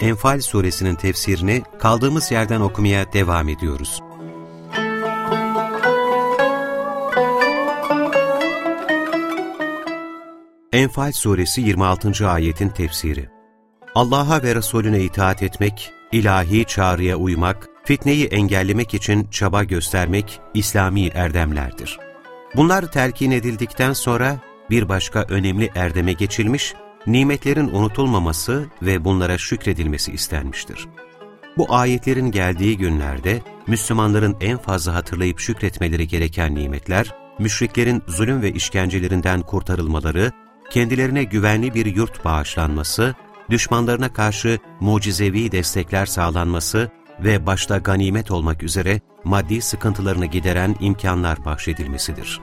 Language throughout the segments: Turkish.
Enfal suresinin tefsirini kaldığımız yerden okumaya devam ediyoruz. Enfal suresi 26. ayetin tefsiri Allah'a ve Resulüne itaat etmek, ilahi çağrıya uymak, fitneyi engellemek için çaba göstermek İslami erdemlerdir. Bunlar telkin edildikten sonra bir başka önemli erdeme geçilmiş, nimetlerin unutulmaması ve bunlara şükredilmesi istenmiştir. Bu ayetlerin geldiği günlerde Müslümanların en fazla hatırlayıp şükretmeleri gereken nimetler, müşriklerin zulüm ve işkencelerinden kurtarılmaları, kendilerine güvenli bir yurt bağışlanması, düşmanlarına karşı mucizevi destekler sağlanması ve başta ganimet olmak üzere maddi sıkıntılarını gideren imkanlar bahşedilmesidir.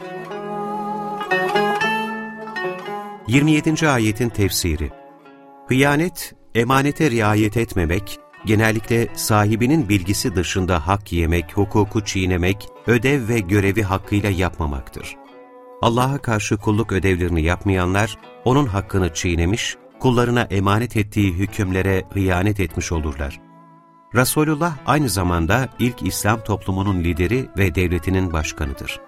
27. ayetin tefsiri Hıyanet, emanete riayet etmemek, genellikle sahibinin bilgisi dışında hak yemek, hukuku çiğnemek, ödev ve görevi hakkıyla yapmamaktır. Allah'a karşı kulluk ödevlerini yapmayanlar, onun hakkını çiğnemiş, kullarına emanet ettiği hükümlere hıyanet etmiş olurlar. Resulullah aynı zamanda ilk İslam toplumunun lideri ve devletinin başkanıdır.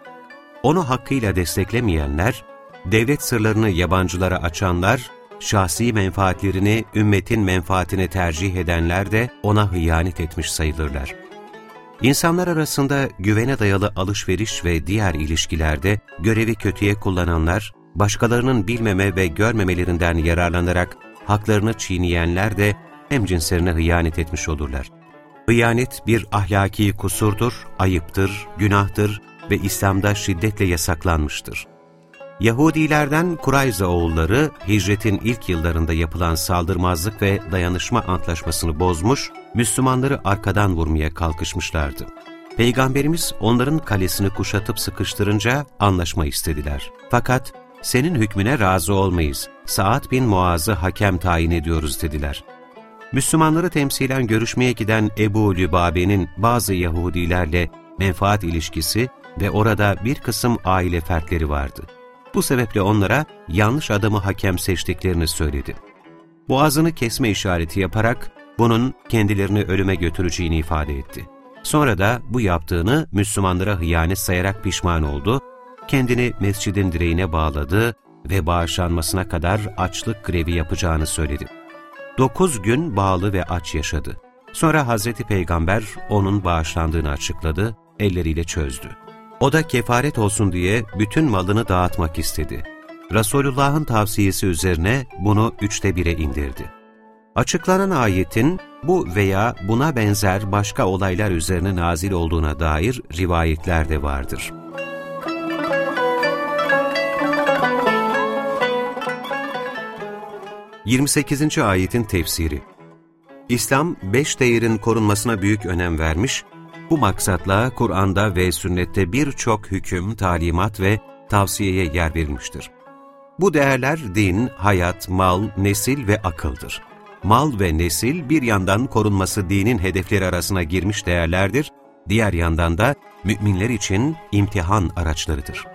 Onu hakkıyla desteklemeyenler, devlet sırlarını yabancılara açanlar, şahsi menfaatlerini ümmetin menfaatine tercih edenler de ona hıyanet etmiş sayılırlar. İnsanlar arasında güvene dayalı alışveriş ve diğer ilişkilerde görevi kötüye kullananlar, başkalarının bilmeme ve görmemelerinden yararlanarak haklarını çiğneyenler de hemcinslerine hıyanet etmiş olurlar. Hıyanet bir ahlaki kusurdur, ayıptır, günahtır ve İslam'da şiddetle yasaklanmıştır. Yahudilerden Kurayza oğulları hicretin ilk yıllarında yapılan saldırmazlık ve dayanışma antlaşmasını bozmuş, Müslümanları arkadan vurmaya kalkışmışlardı. Peygamberimiz onların kalesini kuşatıp sıkıştırınca anlaşma istediler. Fakat senin hükmüne razı olmayız, Saad bin Muaz'ı hakem tayin ediyoruz dediler. Müslümanları temsilen görüşmeye giden Ebu Lübabe'nin bazı Yahudilerle menfaat ilişkisi ve orada bir kısım aile fertleri vardı. Bu sebeple onlara yanlış adamı hakem seçtiklerini söyledi. Boğazını kesme işareti yaparak bunun kendilerini ölüme götüreceğini ifade etti. Sonra da bu yaptığını Müslümanlara hıyanet sayarak pişman oldu, kendini mescidin direğine bağladı ve bağışlanmasına kadar açlık grevi yapacağını söyledi. Dokuz gün bağlı ve aç yaşadı. Sonra Hazreti Peygamber onun bağışlandığını açıkladı, elleriyle çözdü. O da kefaret olsun diye bütün malını dağıtmak istedi. Resulullah'ın tavsiyesi üzerine bunu üçte bire indirdi. Açıklanan ayetin bu veya buna benzer başka olaylar üzerine nazil olduğuna dair rivayetler de vardır. Yirmi sekizinci ayetin tefsiri İslam, beş değerin korunmasına büyük önem vermiş bu maksatla Kur'an'da ve sünnette birçok hüküm, talimat ve tavsiyeye yer verilmiştir. Bu değerler din, hayat, mal, nesil ve akıldır. Mal ve nesil bir yandan korunması dinin hedefleri arasına girmiş değerlerdir, diğer yandan da müminler için imtihan araçlarıdır.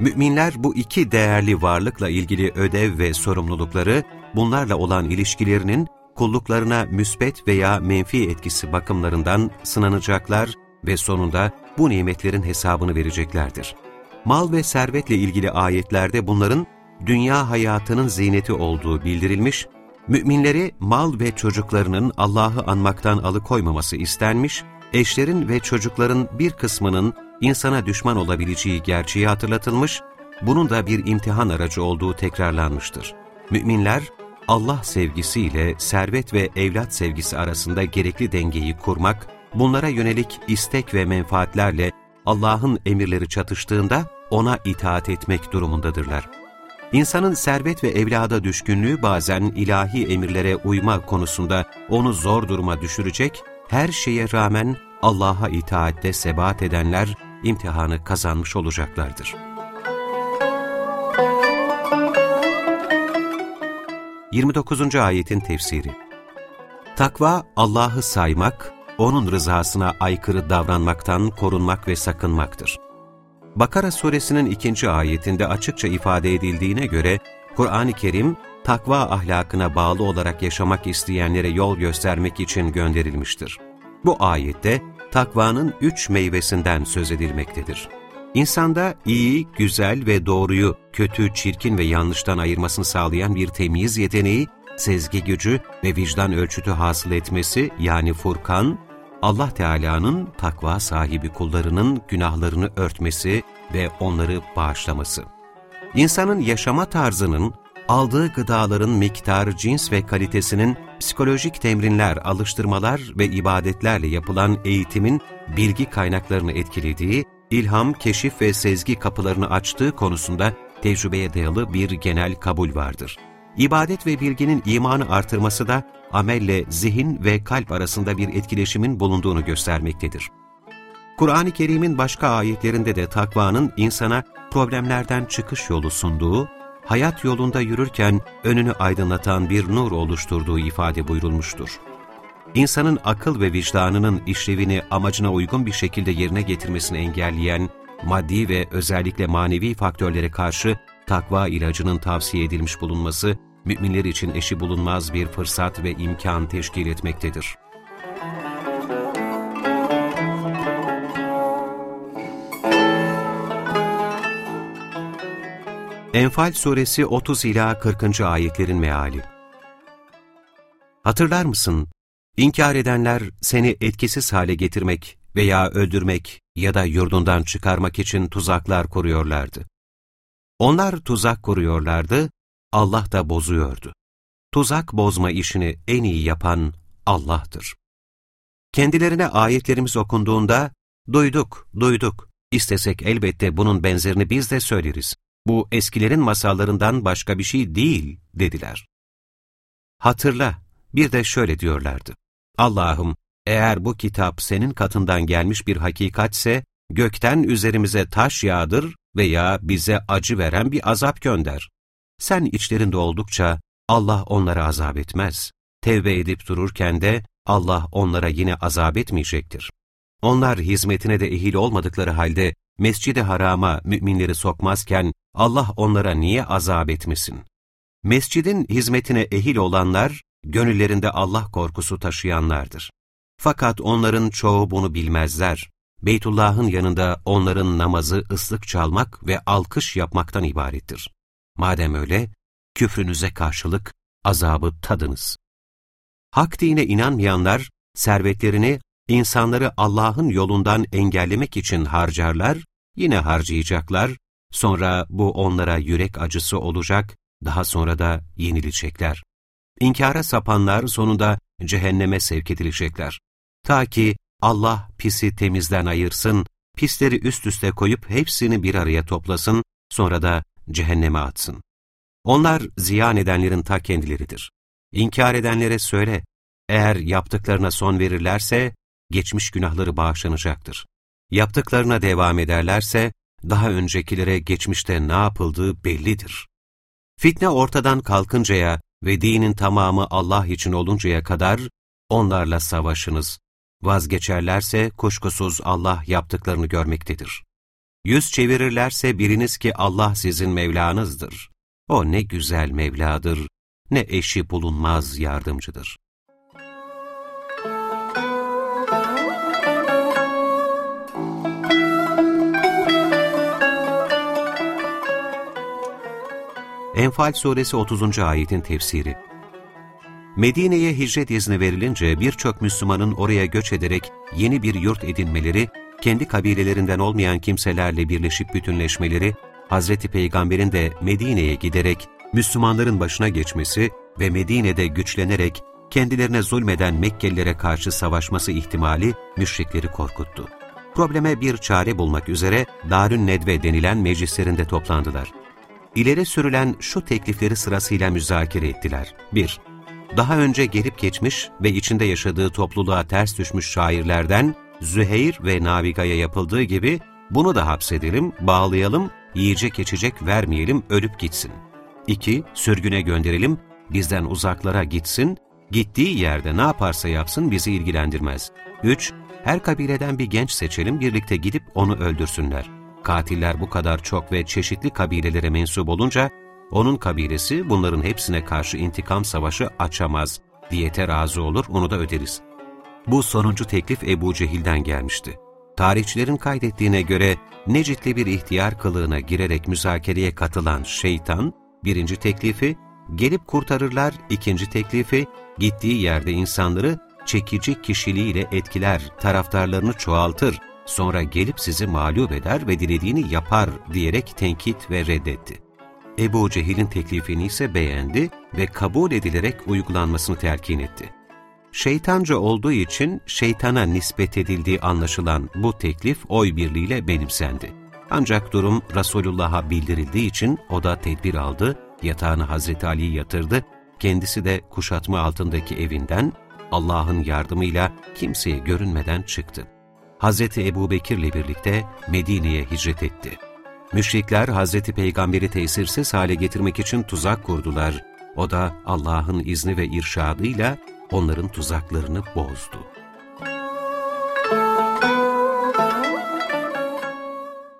Müminler bu iki değerli varlıkla ilgili ödev ve sorumlulukları, bunlarla olan ilişkilerinin kulluklarına müsbet veya menfi etkisi bakımlarından sınanacaklar ve sonunda bu nimetlerin hesabını vereceklerdir. Mal ve servetle ilgili ayetlerde bunların dünya hayatının ziyneti olduğu bildirilmiş, müminleri mal ve çocuklarının Allah'ı anmaktan alıkoymaması istenmiş, eşlerin ve çocukların bir kısmının insana düşman olabileceği gerçeği hatırlatılmış, bunun da bir imtihan aracı olduğu tekrarlanmıştır. Müminler, Allah sevgisiyle servet ve evlat sevgisi arasında gerekli dengeyi kurmak, bunlara yönelik istek ve menfaatlerle Allah'ın emirleri çatıştığında ona itaat etmek durumundadırlar. İnsanın servet ve evlada düşkünlüğü bazen ilahi emirlere uyma konusunda onu zor duruma düşürecek, her şeye rağmen Allah'a itaatte sebat edenler imtihanı kazanmış olacaklardır. 29. ayetin tefsiri Takva, Allah'ı saymak, O'nun rızasına aykırı davranmaktan korunmak ve sakınmaktır. Bakara suresinin ikinci ayetinde açıkça ifade edildiğine göre, Kur'an-ı Kerim, takva ahlakına bağlı olarak yaşamak isteyenlere yol göstermek için gönderilmiştir. Bu ayette takvanın üç meyvesinden söz edilmektedir. İnsanda iyi, güzel ve doğruyu, kötü, çirkin ve yanlıştan ayırmasını sağlayan bir temyiz yeteneği, sezgi gücü ve vicdan ölçütü hasıl etmesi yani Furkan, Allah Teala'nın takva sahibi kullarının günahlarını örtmesi ve onları bağışlaması. İnsanın yaşama tarzının, aldığı gıdaların miktar, cins ve kalitesinin psikolojik temrinler, alıştırmalar ve ibadetlerle yapılan eğitimin bilgi kaynaklarını etkilediği, ilham, keşif ve sezgi kapılarını açtığı konusunda tecrübeye dayalı bir genel kabul vardır. İbadet ve bilginin imanı artırması da amelle zihin ve kalp arasında bir etkileşimin bulunduğunu göstermektedir. Kur'an-ı Kerim'in başka ayetlerinde de takvanın insana problemlerden çıkış yolu sunduğu, hayat yolunda yürürken önünü aydınlatan bir nur oluşturduğu ifade buyurulmuştur. İnsanın akıl ve vicdanının işlevini amacına uygun bir şekilde yerine getirmesini engelleyen, maddi ve özellikle manevi faktörlere karşı takva ilacının tavsiye edilmiş bulunması, müminler için eşi bulunmaz bir fırsat ve imkan teşkil etmektedir. Enfal Suresi 30 ila 40. ayetlerin meali. Hatırlar mısın? İnkar edenler seni etkisiz hale getirmek veya öldürmek ya da yurdundan çıkarmak için tuzaklar kuruyorlardı. Onlar tuzak kuruyorlardı, Allah da bozuyordu. Tuzak bozma işini en iyi yapan Allah'tır. Kendilerine ayetlerimiz okunduğunda, duyduk, duyduk, istesek elbette bunun benzerini biz de söyleriz. Bu eskilerin masallarından başka bir şey değil, dediler. Hatırla, bir de şöyle diyorlardı. Allah'ım, eğer bu kitap senin katından gelmiş bir hakikatse, gökten üzerimize taş yağdır veya bize acı veren bir azap gönder. Sen içlerinde oldukça Allah onlara azap etmez. Tevbe edip dururken de Allah onlara yine azap etmeyecektir. Onlar hizmetine de ehil olmadıkları halde Mescid-i Haram'a müminleri sokmazken Allah onlara niye azap etmesin? Mescidin hizmetine ehil olanlar, gönüllerinde Allah korkusu taşıyanlardır. Fakat onların çoğu bunu bilmezler. Beytullah'ın yanında onların namazı ıslık çalmak ve alkış yapmaktan ibarettir. Madem öyle, küfrünüze karşılık azabı tadınız. Hak dine inanmayanlar, servetlerini insanları Allah'ın yolundan engellemek için harcarlar, yine harcayacaklar, sonra bu onlara yürek acısı olacak, daha sonra da yenilecekler. İnkara sapanlar sonunda cehenneme sevk edilecekler. Ta ki Allah pisi temizden ayırsın, pisleri üst üste koyup hepsini bir araya toplasın, sonra da cehenneme atsın. Onlar ziyan edenlerin ta kendileridir. İnkar edenlere söyle, eğer yaptıklarına son verirlerse, geçmiş günahları bağışlanacaktır. Yaptıklarına devam ederlerse, daha öncekilere geçmişte ne yapıldığı bellidir. Fitne ortadan kalkıncaya ve dinin tamamı Allah için oluncaya kadar onlarla savaşınız. Vazgeçerlerse kuşkusuz Allah yaptıklarını görmektedir. Yüz çevirirlerse biriniz ki Allah sizin Mevlanızdır. O ne güzel Mevladır, ne eşi bulunmaz yardımcıdır. Enfal Suresi 30. ayetin tefsiri Medine'ye hicret izni verilince birçok Müslümanın oraya göç ederek yeni bir yurt edinmeleri, kendi kabilelerinden olmayan kimselerle birleşip bütünleşmeleri, Hazreti Peygamber'in de Medine'ye giderek Müslümanların başına geçmesi ve Medine'de güçlenerek kendilerine zulmeden Mekkelilere karşı savaşması ihtimali müşrikleri korkuttu. Probleme bir çare bulmak üzere Darün Nedve denilen meclislerinde toplandılar. İleri sürülen şu teklifleri sırasıyla müzakere ettiler. 1. Daha önce gelip geçmiş ve içinde yaşadığı topluluğa ters düşmüş şairlerden Züheyr ve Naviga'ya yapıldığı gibi bunu da hapsedelim, bağlayalım, yiyecek içecek vermeyelim, ölüp gitsin. 2. Sürgüne gönderelim, bizden uzaklara gitsin, gittiği yerde ne yaparsa yapsın bizi ilgilendirmez. 3. Her kabileden bir genç seçelim, birlikte gidip onu öldürsünler. Katiller bu kadar çok ve çeşitli kabilelere mensup olunca, onun kabilesi bunların hepsine karşı intikam savaşı açamaz. Diyete razı olur, onu da öderiz. Bu sonuncu teklif Ebu Cehil'den gelmişti. Tarihçilerin kaydettiğine göre Necitli bir ihtiyar kılığına girerek müzakereye katılan şeytan, birinci teklifi, gelip kurtarırlar, ikinci teklifi, gittiği yerde insanları çekici kişiliğiyle etkiler, taraftarlarını çoğaltır, sonra gelip sizi mağlup eder ve dilediğini yapar diyerek tenkit ve reddetti. Ebu Cehil'in teklifini ise beğendi ve kabul edilerek uygulanmasını telkin etti. Şeytanca olduğu için şeytana nispet edildiği anlaşılan bu teklif oy birliğiyle benimsendi. Ancak durum Resulullah'a bildirildiği için o da tedbir aldı, yatağını Hazreti Ali'ye yatırdı, kendisi de kuşatma altındaki evinden Allah'ın yardımıyla kimseye görünmeden çıktı. Hazreti Ebu Bekir'le birlikte Medine'ye hicret etti. Müşrikler Hazreti Peygamber'i tesirsiz hale getirmek için tuzak kurdular. O da Allah'ın izni ve irşadıyla onların tuzaklarını bozdu.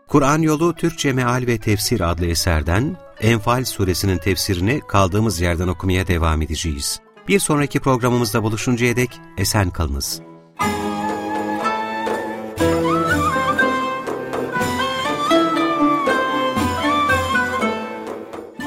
Kur'an Yolu Türkçe Meal ve Tefsir adlı eserden Enfal suresinin tefsirini kaldığımız yerden okumaya devam edeceğiz. Bir sonraki programımızda buluşuncaya dek esen kalınız.